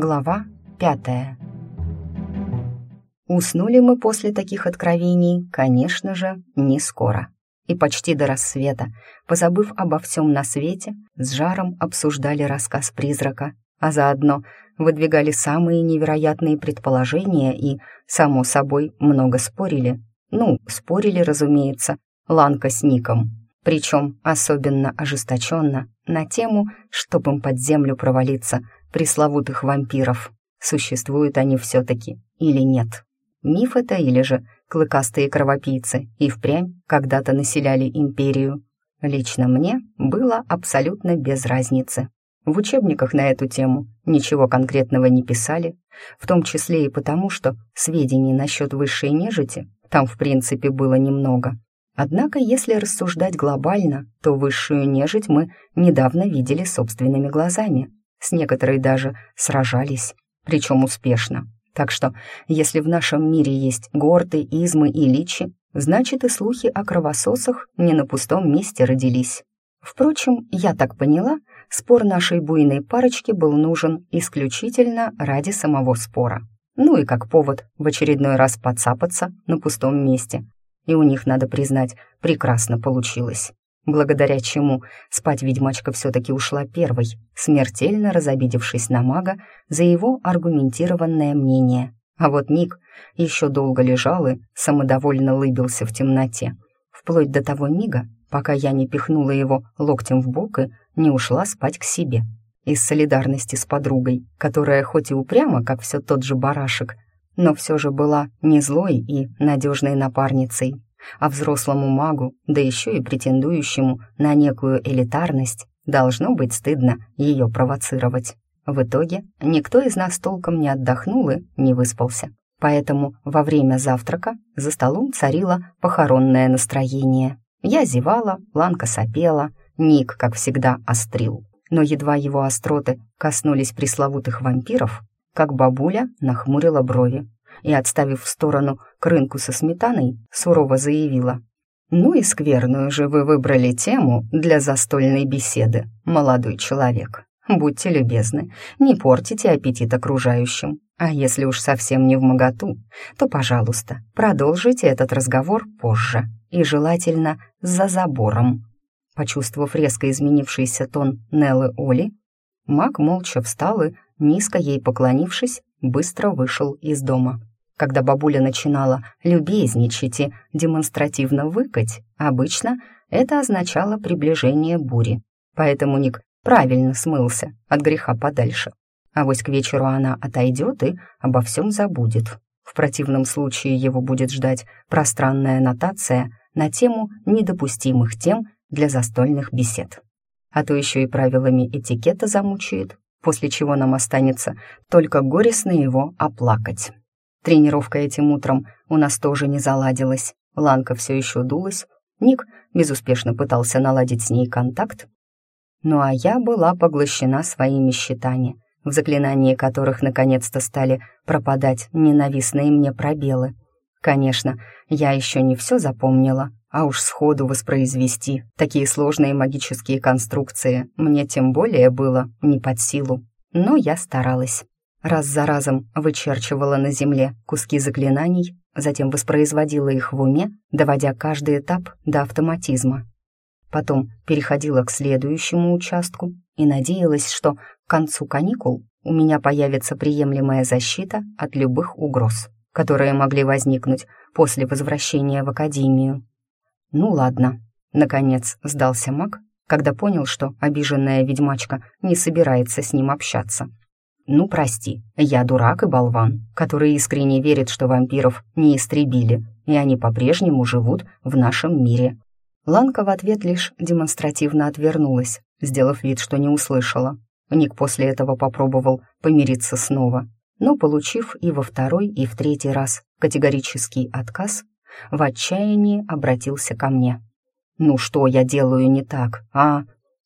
Глава пятая. Уснули мы после таких откровений, конечно же, не скоро. И почти до рассвета, позабыв обо всем на свете, с жаром обсуждали рассказ призрака, а заодно выдвигали самые невероятные предположения и, само собой, много спорили. Ну, спорили, разумеется, Ланка с Ником, причем особенно ожесточенно на тему, чтоб им под землю провалиться, пресловутых вампиров. Существуют они все-таки или нет? Миф это или же клыкастые кровопийцы и впрямь когда-то населяли империю? Лично мне было абсолютно без разницы. В учебниках на эту тему ничего конкретного не писали, в том числе и потому, что сведений насчет высшей нежити там в принципе было немного. Однако, если рассуждать глобально, то высшую нежить мы недавно видели собственными глазами. С некоторой даже сражались, причем успешно. Так что, если в нашем мире есть горты, измы и личи, значит и слухи о кровососах не на пустом месте родились. Впрочем, я так поняла, спор нашей буйной парочки был нужен исключительно ради самого спора. Ну и как повод в очередной раз подцапаться на пустом месте. И у них, надо признать, прекрасно получилось благодаря чему спать ведьмачка все-таки ушла первой, смертельно разобидевшись на мага за его аргументированное мнение. А вот Ник еще долго лежал и самодовольно лыбился в темноте, вплоть до того мига, пока я не пихнула его локтем в бок и не ушла спать к себе. Из солидарности с подругой, которая хоть и упряма, как все тот же барашек, но все же была не злой и надежной напарницей, а взрослому магу, да еще и претендующему на некую элитарность, должно быть стыдно ее провоцировать. В итоге никто из нас толком не отдохнул и не выспался. Поэтому во время завтрака за столом царило похоронное настроение. Я зевала, Ланка сопела, Ник, как всегда, острил. Но едва его остроты коснулись пресловутых вампиров, как бабуля нахмурила брови и, отставив в сторону к рынку со сметаной, сурово заявила. «Ну и скверную же вы выбрали тему для застольной беседы, молодой человек. Будьте любезны, не портите аппетит окружающим. А если уж совсем не в моготу, то, пожалуйста, продолжите этот разговор позже, и желательно за забором». Почувствовав резко изменившийся тон Неллы Оли, маг молча встал и, низко ей поклонившись, быстро вышел из дома. Когда бабуля начинала любезничать и демонстративно выкать, обычно это означало приближение бури. Поэтому Ник правильно смылся от греха подальше. А вось к вечеру она отойдет и обо всем забудет. В противном случае его будет ждать пространная нотация на тему недопустимых тем для застольных бесед. А то еще и правилами этикета замучает, после чего нам останется только горестно его оплакать. Тренировка этим утром у нас тоже не заладилась. Ланка все еще дулась. Ник безуспешно пытался наладить с ней контакт. Ну а я была поглощена своими счетами, в заклинании которых наконец-то стали пропадать ненавистные мне пробелы. Конечно, я еще не все запомнила, а уж сходу воспроизвести такие сложные магические конструкции мне тем более было не под силу. Но я старалась раз за разом вычерчивала на земле куски заклинаний, затем воспроизводила их в уме, доводя каждый этап до автоматизма. Потом переходила к следующему участку и надеялась, что к концу каникул у меня появится приемлемая защита от любых угроз, которые могли возникнуть после возвращения в академию. Ну ладно, наконец сдался маг, когда понял, что обиженная ведьмачка не собирается с ним общаться. Ну, прости, я дурак и болван, который искренне верит, что вампиров не истребили, и они по-прежнему живут в нашем мире. Ланка в ответ лишь демонстративно отвернулась, сделав вид, что не услышала. Ник после этого попробовал помириться снова, но, получив и во второй, и в третий раз категорический отказ, в отчаянии обратился ко мне. «Ну что я делаю не так, а?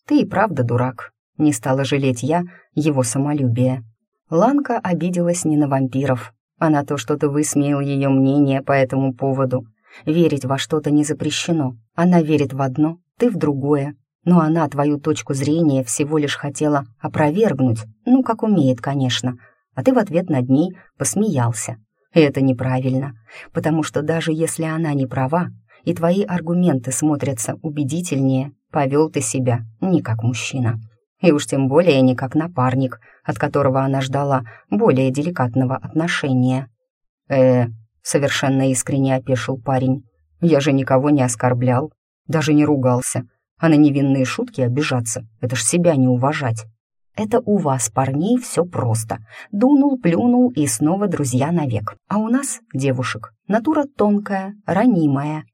Ты и правда дурак». Не стала жалеть я его самолюбие. Ланка обиделась не на вампиров, а на то, что ты высмеял ее мнение по этому поводу. Верить во что-то не запрещено. Она верит в одно, ты в другое. Но она твою точку зрения всего лишь хотела опровергнуть, ну, как умеет, конечно. А ты в ответ над ней посмеялся. И это неправильно, потому что даже если она не права, и твои аргументы смотрятся убедительнее, повел ты себя не как мужчина. И уж тем более не как напарник, от которого она ждала более деликатного отношения. э совершенно искренне опешил парень. «Я же никого не оскорблял, даже не ругался, а на невинные шутки обижаться — это ж себя не уважать. Это у вас, парней, все просто. Дунул, плюнул и снова друзья навек. А у нас, девушек, натура тонкая, ранимая.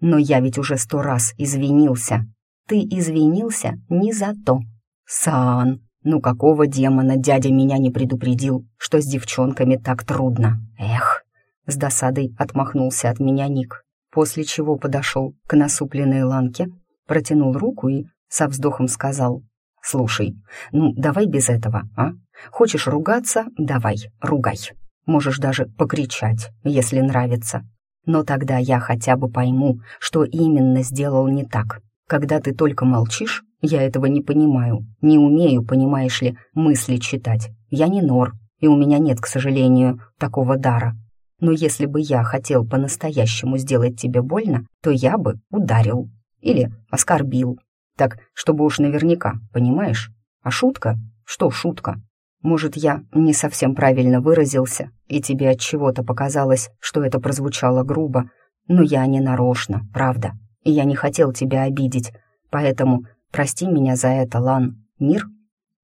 Но я ведь уже сто раз извинился. Ты извинился не за то. Сан, ну какого демона дядя меня не предупредил, что с девчонками так трудно? Эх, с досадой отмахнулся от меня Ник, после чего подошел к насупленной ланке, протянул руку и со вздохом сказал — «Слушай, ну давай без этого, а? Хочешь ругаться — давай, ругай. Можешь даже покричать, если нравится. Но тогда я хотя бы пойму, что именно сделал не так. Когда ты только молчишь, я этого не понимаю, не умею, понимаешь ли, мысли читать. Я не нор, и у меня нет, к сожалению, такого дара. Но если бы я хотел по-настоящему сделать тебе больно, то я бы ударил или оскорбил, так, чтобы уж наверняка, понимаешь? А шутка? Что шутка? Может, я не совсем правильно выразился, и тебе от чего-то показалось, что это прозвучало грубо, но я не нарочно, правда, и я не хотел тебя обидеть, поэтому прости меня за это, Лан. Мир?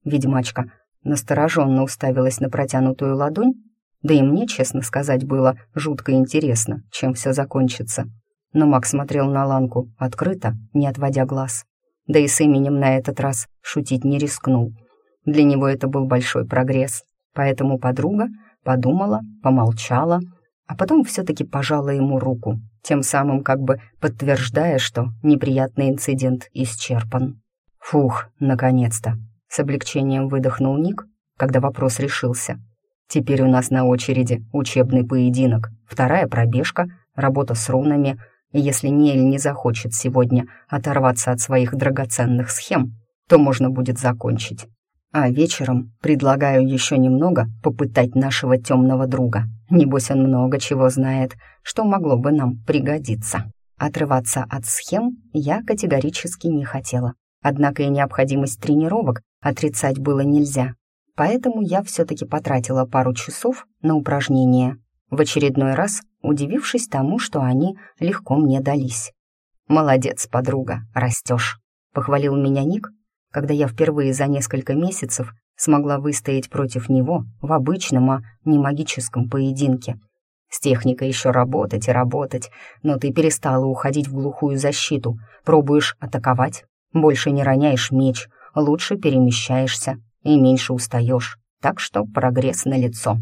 Ведьмачка настороженно уставилась на протянутую ладонь, да и мне, честно сказать, было жутко интересно, чем все закончится. Но Мак смотрел на Ланку открыто, не отводя глаз да и с именем на этот раз шутить не рискнул. Для него это был большой прогресс, поэтому подруга подумала, помолчала, а потом все-таки пожала ему руку, тем самым как бы подтверждая, что неприятный инцидент исчерпан. «Фух, наконец-то!» — с облегчением выдохнул Ник, когда вопрос решился. «Теперь у нас на очереди учебный поединок, вторая пробежка, работа с рунами — если Ниэль не захочет сегодня оторваться от своих драгоценных схем, то можно будет закончить. А вечером предлагаю еще немного попытать нашего темного друга. Небось, он много чего знает, что могло бы нам пригодиться. Отрываться от схем я категорически не хотела. Однако и необходимость тренировок отрицать было нельзя. Поэтому я все-таки потратила пару часов на упражнения, в очередной раз удивившись тому, что они легко мне дались. «Молодец, подруга, растешь», — похвалил меня Ник, когда я впервые за несколько месяцев смогла выстоять против него в обычном, а не магическом поединке. С техникой еще работать и работать, но ты перестала уходить в глухую защиту, пробуешь атаковать, больше не роняешь меч, лучше перемещаешься и меньше устаешь, так что прогресс налицо.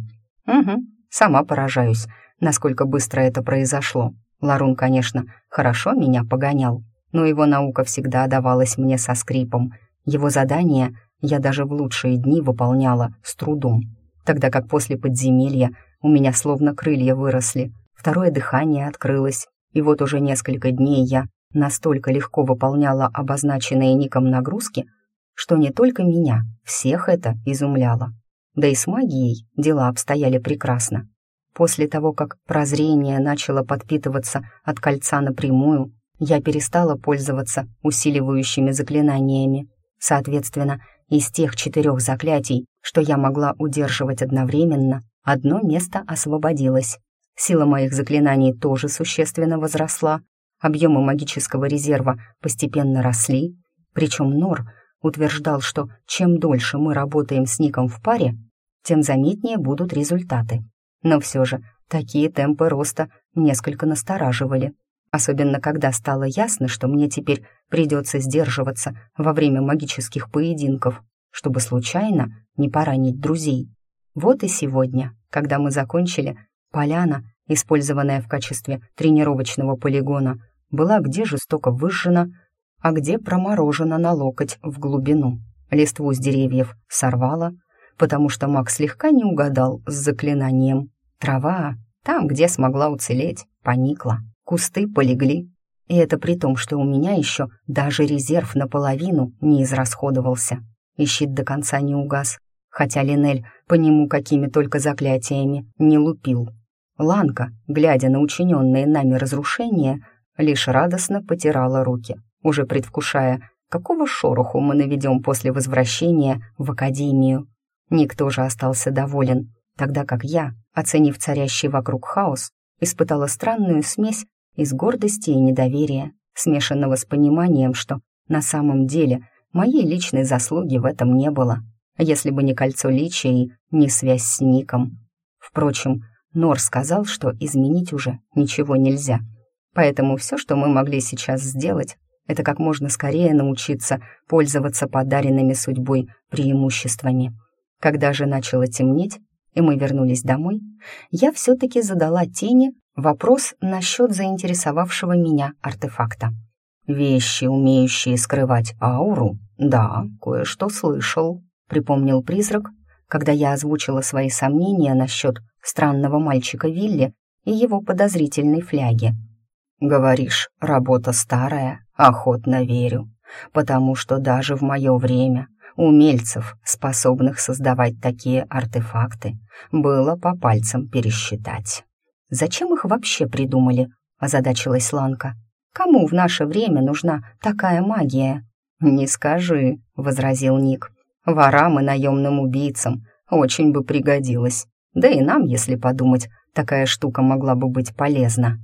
Угу, Сама поражаюсь, насколько быстро это произошло. Ларун, конечно, хорошо меня погонял, но его наука всегда давалась мне со скрипом. Его задания я даже в лучшие дни выполняла с трудом, тогда как после подземелья у меня словно крылья выросли, второе дыхание открылось, и вот уже несколько дней я настолько легко выполняла обозначенные ником нагрузки, что не только меня, всех это изумляло. Да и с магией дела обстояли прекрасно. После того, как прозрение начало подпитываться от кольца напрямую, я перестала пользоваться усиливающими заклинаниями. Соответственно, из тех четырех заклятий, что я могла удерживать одновременно, одно место освободилось. Сила моих заклинаний тоже существенно возросла, объемы магического резерва постепенно росли, причем Нор утверждал, что чем дольше мы работаем с Ником в паре, тем заметнее будут результаты. Но все же такие темпы роста несколько настораживали, особенно когда стало ясно, что мне теперь придется сдерживаться во время магических поединков, чтобы случайно не поранить друзей. Вот и сегодня, когда мы закончили, поляна, использованная в качестве тренировочного полигона, была где жестоко выжжена, а где проморожена на локоть в глубину. Листву с деревьев сорвала, потому что маг слегка не угадал с заклинанием. Трава, там, где смогла уцелеть, поникла, кусты полегли. И это при том, что у меня еще даже резерв наполовину не израсходовался, и щит до конца не угас. хотя Линель по нему какими только заклятиями не лупил. Ланка, глядя на учиненные нами разрушения, лишь радостно потирала руки, уже предвкушая, какого шороху мы наведем после возвращения в академию. Никто же остался доволен, тогда как я, оценив царящий вокруг хаос, испытала странную смесь из гордости и недоверия, смешанного с пониманием, что на самом деле моей личной заслуги в этом не было, если бы не кольцо личия и не связь с Ником. Впрочем, Нор сказал, что изменить уже ничего нельзя, поэтому все, что мы могли сейчас сделать, это как можно скорее научиться пользоваться подаренными судьбой преимуществами. Когда же начало темнеть, и мы вернулись домой, я все-таки задала тени вопрос насчет заинтересовавшего меня артефакта. «Вещи, умеющие скрывать ауру? Да, кое-что слышал», — припомнил призрак, когда я озвучила свои сомнения насчет странного мальчика Вилли и его подозрительной фляги. «Говоришь, работа старая, охотно верю, потому что даже в мое время умельцев, способных создавать такие артефакты, было по пальцам пересчитать. «Зачем их вообще придумали?» — озадачилась Ланка. «Кому в наше время нужна такая магия?» «Не скажи», — возразил Ник. «Ворам и наемным убийцам очень бы пригодилось. Да и нам, если подумать, такая штука могла бы быть полезна».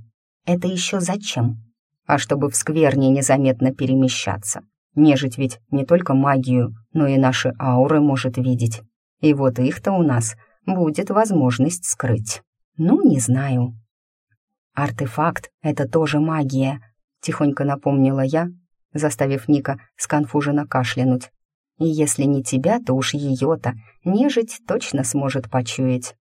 «Это еще зачем?» «А чтобы в скверне незаметно перемещаться. Нежить ведь не только магию, но и наши ауры может видеть. И вот их-то у нас будет возможность скрыть. Ну, не знаю. Артефакт — это тоже магия, тихонько напомнила я, заставив Ника сконфуженно кашлянуть. И если не тебя, то уж ее-то нежить точно сможет почуять.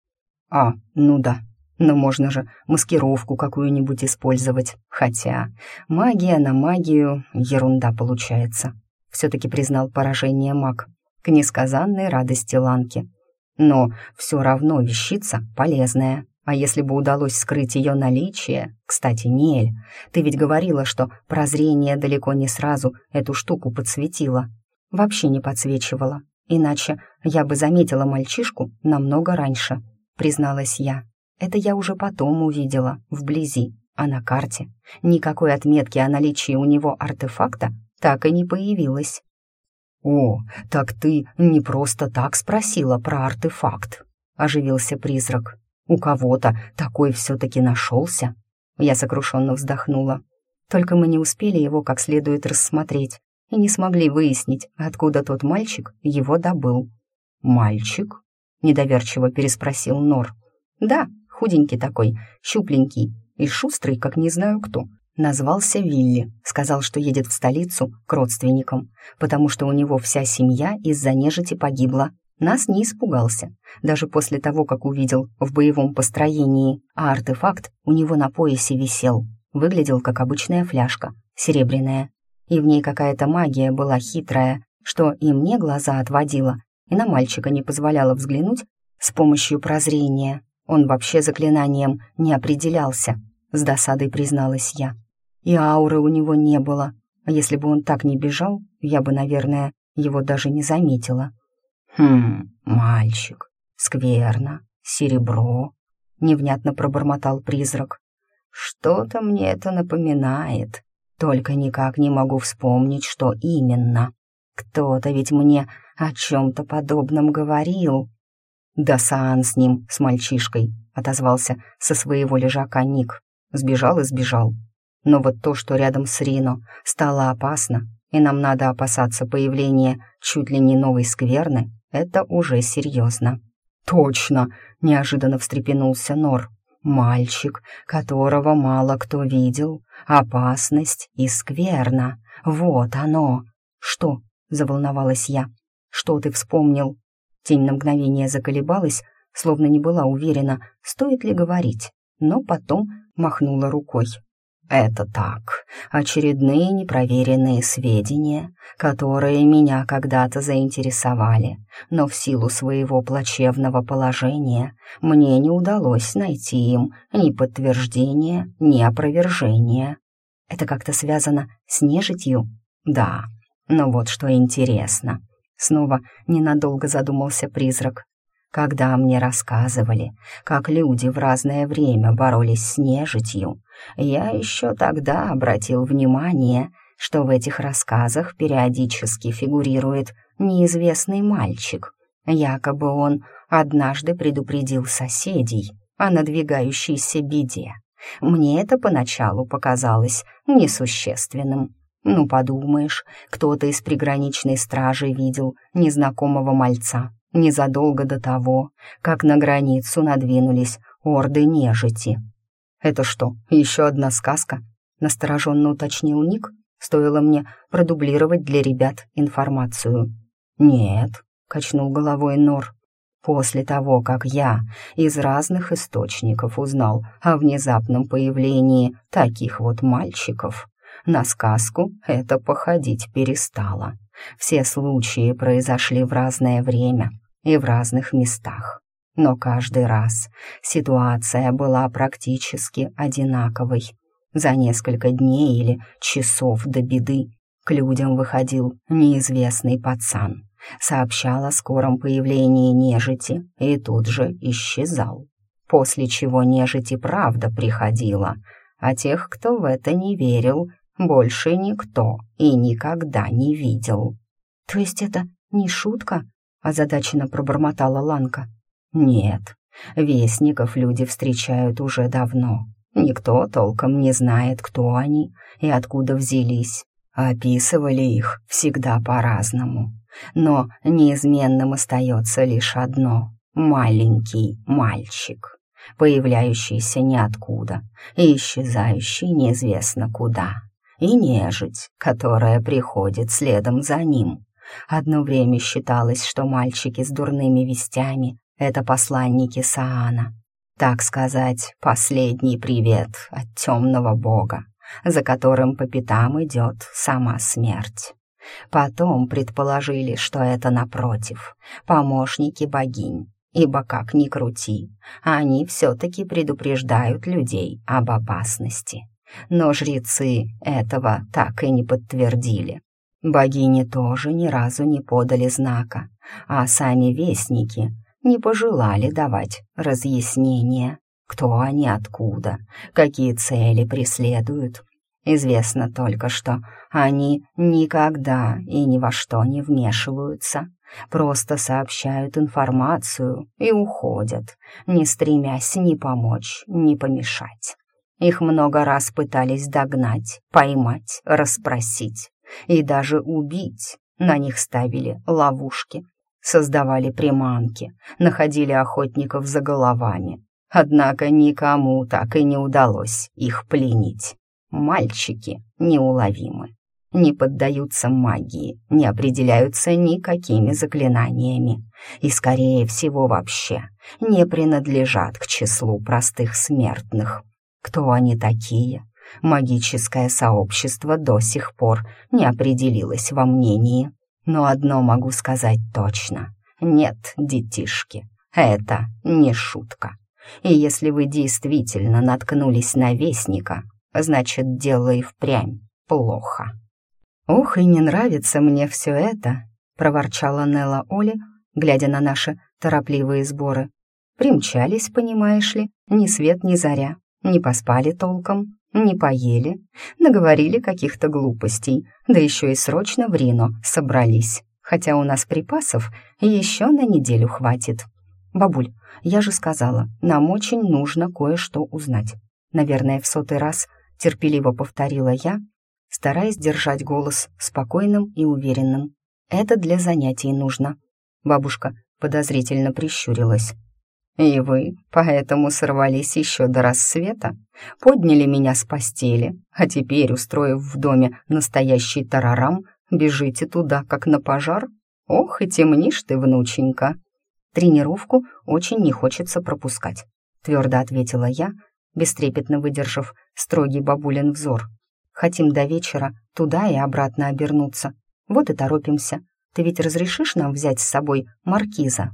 А, ну да, но можно же маскировку какую-нибудь использовать. Хотя магия на магию — ерунда получается. Все-таки признал поражение маг к несказанной радости Ланки. Но все равно вещица полезная. А если бы удалось скрыть ее наличие... Кстати, Нель, ты ведь говорила, что прозрение далеко не сразу эту штуку подсветило. Вообще не подсвечивала. Иначе я бы заметила мальчишку намного раньше, призналась я. Это я уже потом увидела, вблизи, а на карте никакой отметки о наличии у него артефакта так и не появилось. «О, так ты не просто так спросила про артефакт», — оживился призрак. «У кого-то такой все-таки нашелся?» Я сокрушенно вздохнула. Только мы не успели его как следует рассмотреть и не смогли выяснить, откуда тот мальчик его добыл. «Мальчик?» — недоверчиво переспросил Нор. «Да, худенький такой, щупленький и шустрый, как не знаю кто. Назвался Вилли, сказал, что едет в столицу к родственникам, потому что у него вся семья из-за нежити погибла. Нас не испугался, даже после того, как увидел в боевом построении, а артефакт у него на поясе висел. Выглядел как обычная фляжка, серебряная. И в ней какая-то магия была хитрая, что и мне глаза отводила, и на мальчика не позволяла взглянуть с помощью прозрения. Он вообще заклинанием не определялся, с досадой призналась я. И ауры у него не было. А если бы он так не бежал, я бы, наверное, его даже не заметила. «Хм, мальчик, скверно, серебро», — невнятно пробормотал призрак. «Что-то мне это напоминает, только никак не могу вспомнить, что именно. Кто-то ведь мне о чем-то подобном говорил». «Да Саан с ним, с мальчишкой», — отозвался со своего лежака Ник. Сбежал и сбежал. Но вот то, что рядом с Рино стало опасно, и нам надо опасаться появления чуть ли не новой скверны, это уже серьезно. «Точно!» — неожиданно встрепенулся Нор. «Мальчик, которого мало кто видел. Опасность и скверна. Вот оно!» «Что?» — заволновалась я. «Что ты вспомнил?» Тень на мгновение заколебалась, словно не была уверена, стоит ли говорить, но потом махнула рукой. «Это так, очередные непроверенные сведения, которые меня когда-то заинтересовали, но в силу своего плачевного положения мне не удалось найти им ни подтверждения, ни опровержения. Это как-то связано с нежитью? Да, но вот что интересно. Снова ненадолго задумался призрак. Когда мне рассказывали, как люди в разное время боролись с нежитью, я еще тогда обратил внимание, что в этих рассказах периодически фигурирует неизвестный мальчик. Якобы он однажды предупредил соседей о надвигающейся беде. Мне это поначалу показалось несущественным. Ну, подумаешь, кто-то из приграничной стражи видел незнакомого мальца незадолго до того, как на границу надвинулись орды нежити. «Это что, еще одна сказка?» — настороженно уточнил Ник. Стоило мне продублировать для ребят информацию. «Нет», — качнул головой Нор. «После того, как я из разных источников узнал о внезапном появлении таких вот мальчиков, на сказку это походить перестало. Все случаи произошли в разное время и в разных местах. Но каждый раз ситуация была практически одинаковой. За несколько дней или часов до беды к людям выходил неизвестный пацан, сообщал о скором появлении нежити и тут же исчезал. После чего нежить и правда приходила, а тех, кто в это не верил, больше никто и никогда не видел. «То есть это не шутка?» — озадаченно пробормотала Ланка. Нет, вестников люди встречают уже давно. Никто толком не знает, кто они и откуда взялись. Описывали их всегда по-разному. Но неизменным остается лишь одно — маленький мальчик, появляющийся ниоткуда и исчезающий неизвестно куда. И нежить, которая приходит следом за ним. Одно время считалось, что мальчики с дурными вестями это посланники Саана. Так сказать, последний привет от темного бога, за которым по пятам идет сама смерть. Потом предположили, что это, напротив, помощники богинь, ибо как ни крути, они все-таки предупреждают людей об опасности. Но жрецы этого так и не подтвердили. Богини тоже ни разу не подали знака, а сами вестники не пожелали давать разъяснения, кто они откуда, какие цели преследуют. Известно только, что они никогда и ни во что не вмешиваются, просто сообщают информацию и уходят, не стремясь ни помочь, ни помешать. Их много раз пытались догнать, поймать, расспросить и даже убить. На них ставили ловушки, создавали приманки, находили охотников за головами. Однако никому так и не удалось их пленить. Мальчики неуловимы, не поддаются магии, не определяются никакими заклинаниями и, скорее всего, вообще не принадлежат к числу простых смертных. Кто они такие? Магическое сообщество до сих пор не определилось во мнении. Но одно могу сказать точно. Нет, детишки, это не шутка. И если вы действительно наткнулись на вестника, значит, дело и впрямь плохо. «Ох, и не нравится мне все это», — проворчала Нелла Оли, глядя на наши торопливые сборы. «Примчались, понимаешь ли, ни свет, ни заря, не поспали толком, не поели, наговорили каких-то глупостей, да еще и срочно в Рино собрались, хотя у нас припасов еще на неделю хватит. Бабуль, я же сказала, нам очень нужно кое-что узнать. Наверное, в сотый раз терпеливо повторила я, стараясь держать голос спокойным и уверенным. Это для занятий нужно. Бабушка подозрительно прищурилась. «И вы поэтому сорвались еще до рассвета, подняли меня с постели, а теперь, устроив в доме настоящий тарарам, бежите туда, как на пожар? Ох, и темнишь ты, внученька!» «Тренировку очень не хочется пропускать», — твердо ответила я, бестрепетно выдержав строгий бабулин взор. «Хотим до вечера туда и обратно обернуться. Вот и торопимся. Ты ведь разрешишь нам взять с собой маркиза?»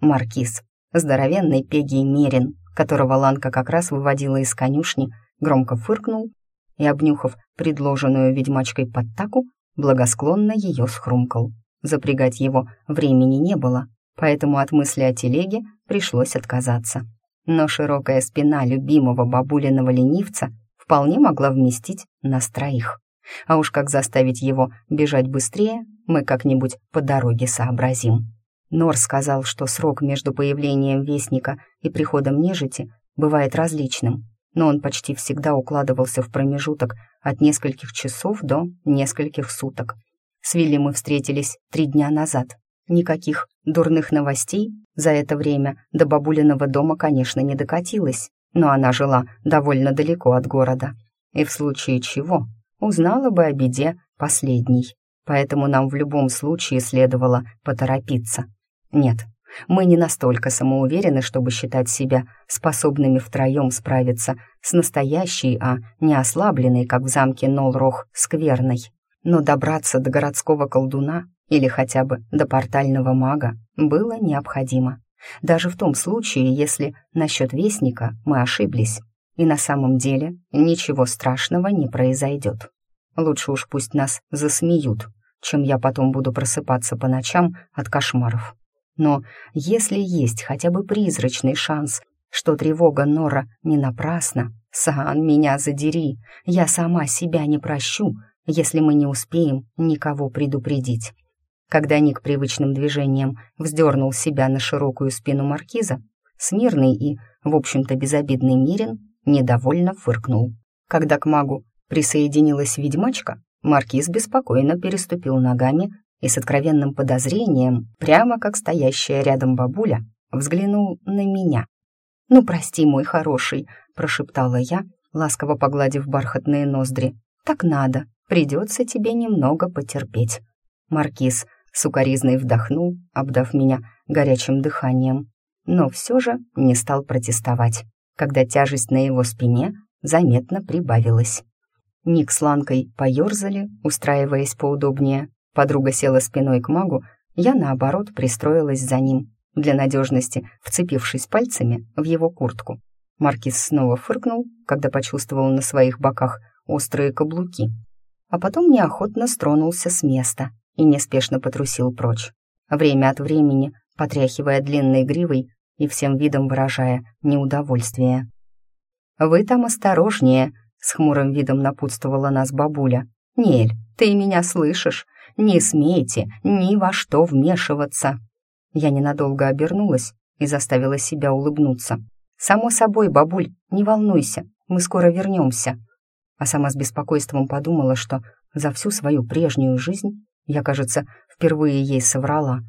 «Маркиз», Здоровенный Пегий Мерин, которого Ланка как раз выводила из конюшни, громко фыркнул и, обнюхав предложенную ведьмачкой подтаку, благосклонно ее схрумкал. запрягать его времени не было, поэтому от мысли о телеге пришлось отказаться. Но широкая спина любимого бабулиного ленивца вполне могла вместить нас троих. А уж как заставить его бежать быстрее, мы как-нибудь по дороге сообразим. Нор сказал, что срок между появлением Вестника и приходом нежити бывает различным, но он почти всегда укладывался в промежуток от нескольких часов до нескольких суток. С Вилли мы встретились три дня назад. Никаких дурных новостей за это время до бабулиного дома, конечно, не докатилось, но она жила довольно далеко от города. И в случае чего узнала бы о беде последней. Поэтому нам в любом случае следовало поторопиться. Нет, мы не настолько самоуверены, чтобы считать себя способными втроем справиться с настоящей, а не ослабленной, как в замке Нолрох, скверной. Но добраться до городского колдуна или хотя бы до портального мага было необходимо. Даже в том случае, если насчет Вестника мы ошиблись. И на самом деле ничего страшного не произойдет. Лучше уж пусть нас засмеют, чем я потом буду просыпаться по ночам от кошмаров. Но если есть хотя бы призрачный шанс, что тревога Нора не напрасна, Саан, меня задери, я сама себя не прощу, если мы не успеем никого предупредить. Когда Ник привычным движением вздернул себя на широкую спину маркиза, смирный и, в общем-то, безобидный Мирин недовольно фыркнул. Когда к магу присоединилась ведьмачка, маркиз беспокойно переступил ногами и с откровенным подозрением, прямо как стоящая рядом бабуля, взглянул на меня. «Ну, прости, мой хороший», — прошептала я, ласково погладив бархатные ноздри. «Так надо, придется тебе немного потерпеть». Маркиз сукоризной вдохнул, обдав меня горячим дыханием, но все же не стал протестовать, когда тяжесть на его спине заметно прибавилась. Ник с Ланкой поерзали, устраиваясь поудобнее, Подруга села спиной к магу, я, наоборот, пристроилась за ним, для надежности вцепившись пальцами в его куртку. Маркиз снова фыркнул, когда почувствовал на своих боках острые каблуки, а потом неохотно стронулся с места и неспешно потрусил прочь, время от времени потряхивая длинной гривой и всем видом выражая неудовольствие. «Вы там осторожнее», — с хмурым видом напутствовала нас бабуля. «Нель, ты меня слышишь? Не смейте ни во что вмешиваться!» Я ненадолго обернулась и заставила себя улыбнуться. «Само собой, бабуль, не волнуйся, мы скоро вернемся». А сама с беспокойством подумала, что за всю свою прежнюю жизнь я, кажется, впервые ей соврала.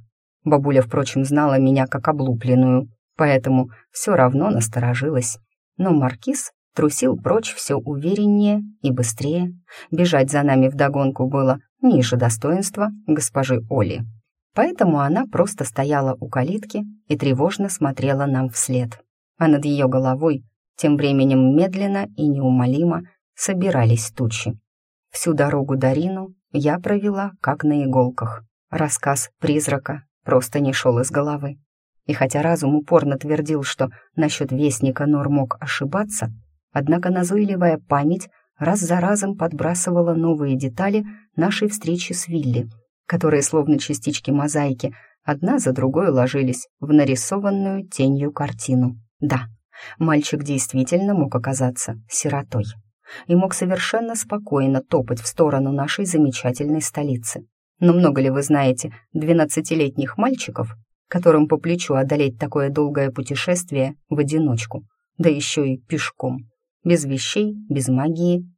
Бабуля, впрочем, знала меня как облупленную, поэтому все равно насторожилась. Но Маркиз трусил прочь все увереннее и быстрее. Бежать за нами вдогонку было ниже достоинства госпожи Оли. Поэтому она просто стояла у калитки и тревожно смотрела нам вслед. А над ее головой тем временем медленно и неумолимо собирались тучи. Всю дорогу до Рину я провела как на иголках. Рассказ призрака просто не шел из головы. И хотя разум упорно твердил, что насчет вестника Нор мог ошибаться, однако назойливая память раз за разом подбрасывала новые детали нашей встречи с Вилли, которые, словно частички мозаики, одна за другой ложились в нарисованную тенью картину. Да, мальчик действительно мог оказаться сиротой и мог совершенно спокойно топать в сторону нашей замечательной столицы. Но много ли вы знаете двенадцатилетних мальчиков, которым по плечу одолеть такое долгое путешествие в одиночку, да еще и пешком, без вещей, без магии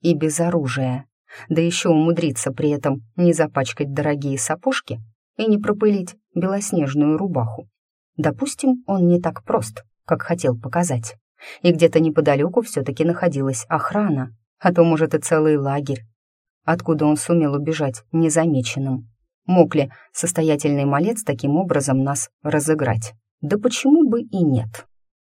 и без оружия? да еще умудриться при этом не запачкать дорогие сапожки и не пропылить белоснежную рубаху. Допустим, он не так прост, как хотел показать. И где-то неподалеку все-таки находилась охрана, а то, может, и целый лагерь. Откуда он сумел убежать незамеченным? Мог ли состоятельный малец таким образом нас разыграть? Да почему бы и нет?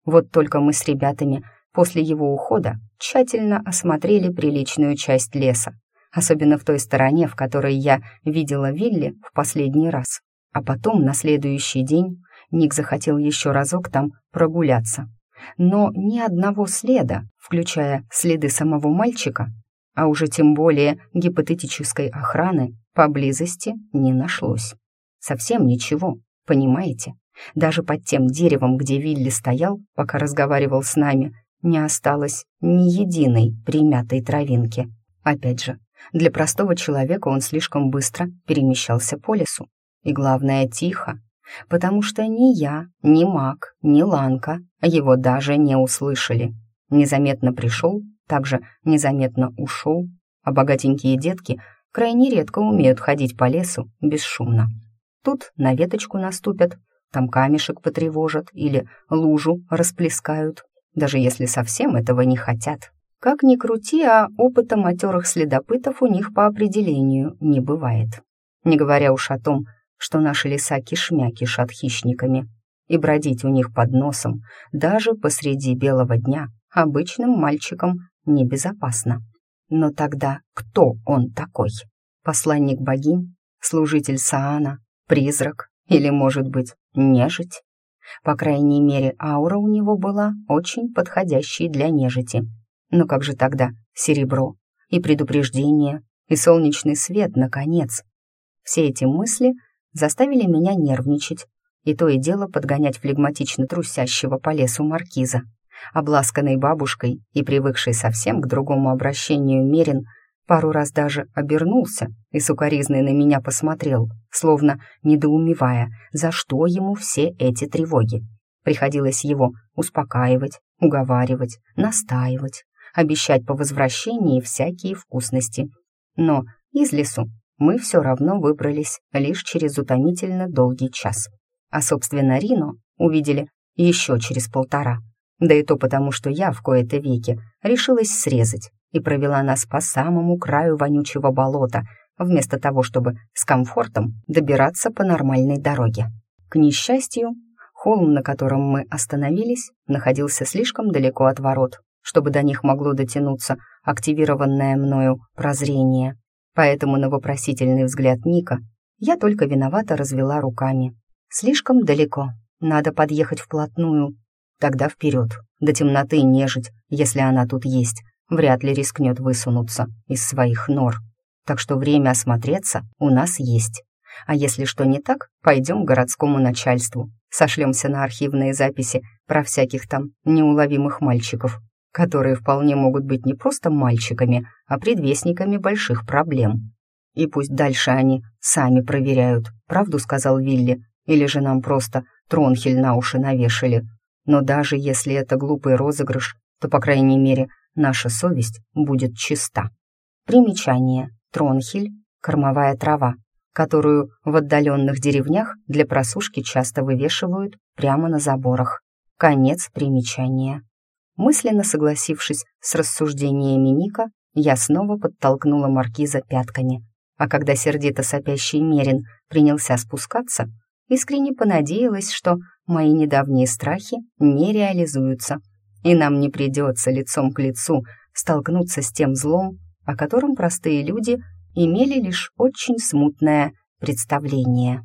Вот только мы с ребятами после его ухода тщательно осмотрели приличную часть леса особенно в той стороне, в которой я видела Вилли в последний раз. А потом, на следующий день, Ник захотел еще разок там прогуляться. Но ни одного следа, включая следы самого мальчика, а уже тем более гипотетической охраны поблизости не нашлось. Совсем ничего, понимаете? Даже под тем деревом, где Вилли стоял, пока разговаривал с нами, не осталось ни единой примятой травинки. Опять же, для простого человека он слишком быстро перемещался по лесу. И главное, тихо, потому что ни я, ни маг, ни Ланка его даже не услышали. Незаметно пришел, также незаметно ушел, а богатенькие детки крайне редко умеют ходить по лесу бесшумно. Тут на веточку наступят, там камешек потревожат или лужу расплескают, даже если совсем этого не хотят. Как ни крути, а опыта матерых следопытов у них по определению не бывает. Не говоря уж о том, что наши леса кишмя кишат хищниками, и бродить у них под носом даже посреди белого дня обычным мальчикам небезопасно. Но тогда кто он такой? Посланник богинь? Служитель Саана? Призрак? Или, может быть, нежить? По крайней мере, аура у него была очень подходящей для нежити. Но как же тогда серебро и предупреждение, и солнечный свет, наконец? Все эти мысли заставили меня нервничать и то и дело подгонять флегматично трусящего по лесу маркиза. Обласканный бабушкой и привыкший совсем к другому обращению Мерин пару раз даже обернулся и сукоризный на меня посмотрел, словно недоумевая, за что ему все эти тревоги. Приходилось его успокаивать, уговаривать, настаивать, обещать по возвращении всякие вкусности. Но из лесу мы все равно выбрались лишь через утомительно долгий час. А, собственно, Рино увидели еще через полтора. Да и то потому, что я в кои-то веки решилась срезать и провела нас по самому краю вонючего болота, вместо того, чтобы с комфортом добираться по нормальной дороге. К несчастью, холм, на котором мы остановились, находился слишком далеко от ворот, чтобы до них могло дотянуться активированное мною прозрение. Поэтому на вопросительный взгляд Ника я только виновато развела руками. Слишком далеко, надо подъехать вплотную. Тогда вперед, до темноты нежить, если она тут есть, вряд ли рискнет высунуться из своих нор. Так что время осмотреться у нас есть. А если что не так, пойдем к городскому начальству, сошлемся на архивные записи про всяких там неуловимых мальчиков, которые вполне могут быть не просто мальчиками, а предвестниками больших проблем. И пусть дальше они сами проверяют, правду сказал Вилли, или же нам просто Тронхель на уши навешали. Но даже если это глупый розыгрыш, то, по крайней мере, наша совесть будет чиста. Примечание. Тронхель — кормовая трава, которую в отдаленных деревнях для просушки часто вывешивают прямо на заборах. Конец примечания. Мысленно согласившись с рассуждениями Ника, я снова подтолкнула маркиза пятками. А когда сердито сопящий Мерин принялся спускаться, искренне понадеялась, что мои недавние страхи не реализуются, и нам не придется лицом к лицу столкнуться с тем злом, о котором простые люди имели лишь очень смутное представление.